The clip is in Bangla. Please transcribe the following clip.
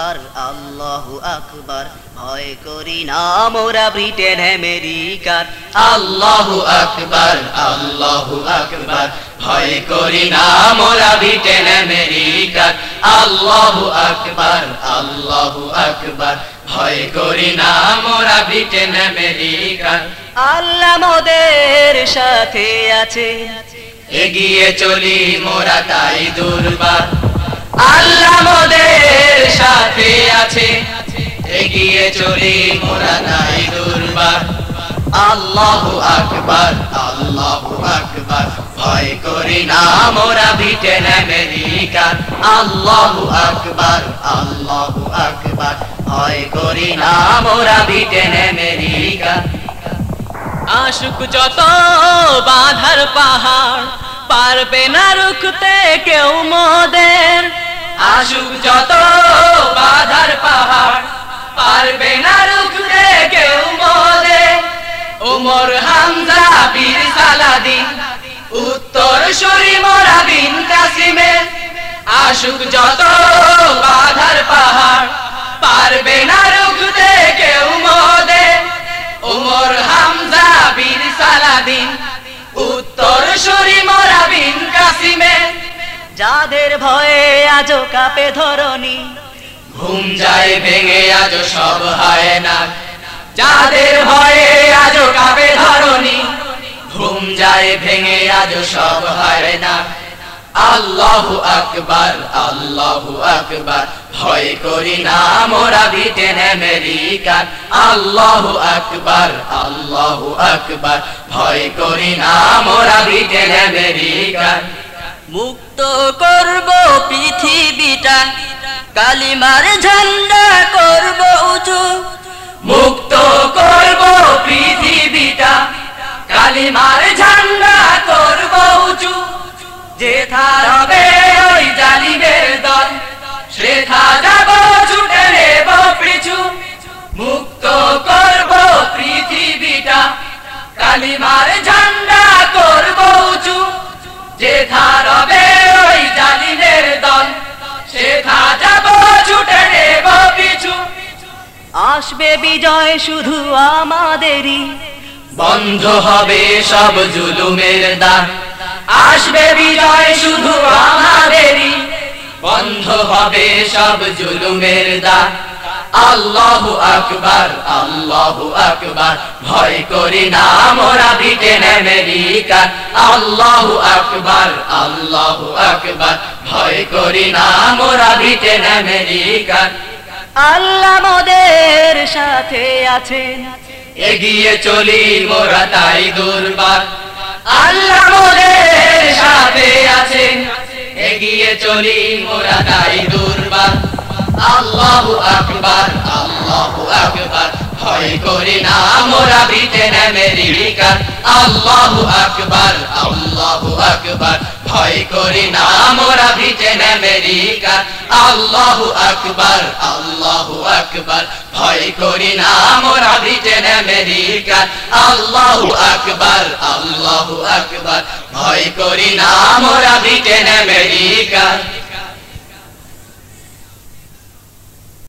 আকবার আল্লাহু আকবার। ভয় করি না মোরা ব্রিটেন, আমেরিকার। আল্লাহু আকবার আল্লাহু আকবার। ভয় করি না মোরা ব্রিটেন, আমেরিকার। আল্লাহু আকবার আল্লাহু আকবার। ভয় করি না মোরা ব্রিটেন, আমেরিকার। আল্লাহ মোদের সাথে আছে। এগিয়ে চলি মোরা তাই দুর্বার। আল্লাহ আছে, এগিয়ে চলি মোরা তাই দুর্বার। আল্লাহু আকবার আকবার, ভয় করি না মোরা ব্রিটেন আমেরিকা আল্লাহু আকবার আকবার, ভয় করি না মোরা ব্রিটেন আমেরিকা আশুক যত বাধার পাহাড়, পারবে না রুখতে কেউ মোদের। আসুক যত পারবে না রুখতে কেউ মোদে উমর হামজা বীর সালাদিন উত্তর সরি মোরা বিন কাসিমে। আসুক যত বাধার পাহাড়, পারবে না রুখতে কেউ মোদে। উমর হামজা বীর সালাদিন উত্তর সরি মোরা বিন কাসিমে। যাদের ভয়ে আজও কাপে ধরনি ঘুম যায় ভেঙে, আজ সব হয় না। যাদের ভয়ে আজ কাবে ধরনি, ঘুম যায় ভেঙে, আজ সব হয় না। আল্লাহু আকবার আল্লাহু আকবার, ভয় করি না মোরা ব্রিটেন আমেরিকার আল্লাহু আকবার আল্লাহু আকবার, ভয় করি না মোরা ব্রিটেন আমেরিকার মুক্ত করব পৃথিবীটা কালিমার ঝান্ডা করব উঁচু, মুক্ত করব পৃথিবীটা। কালিমার ঝান্ডা করব উঁচু যেথা হবে ওই জালিমের দল। সেথা যাব ছুটে নেব পিছু, মুক্ত করব পৃথিবীটা। কালিমার ঝান্ডা করব উঁচু যেথা রবে ওই আসবে বিজয় শুধু আমাদেরই। বন্ধ হবে সব জুলুমের দান আসবে বিজয় শুধু আমাদেরই। বন্ধ হবে সব জুলুমের দান আল্লাহু আকবার আল্লাহু আকবার। ভয় করি না মোরা ব্রিটেন আমেরিকা আল্লাহু আকবার আল্লাহু আকবার। ভয় করি না মোরা ব্রিটেন আমেরিকা আল্লাহ মোদের সাথে আছেন। এগিয়ে চলি মোরা তাই দুর্বার। আল্লাহ মোদের সাথে আছেন। এগিয়ে চলি মোরা তাই দুর্বার। আল্লাহু আকবার আল্লাহু আকবার। ভয় করি না মোরা ব্রিটেন আমেরিকা আল্লাহু আকবার আল্লাহু আকবার। ভয় করি না, মোরা ভিজেন আমেরিকা। আল্লাহু আকবার আল্লাহু আকবার, ভয় করি না, মোরা ভিজেন আমেরিকা। আল্লাহু আকবার আল্লাহু আকবার, ভয় করি না, মোরা ভিজেন আমেরিকা।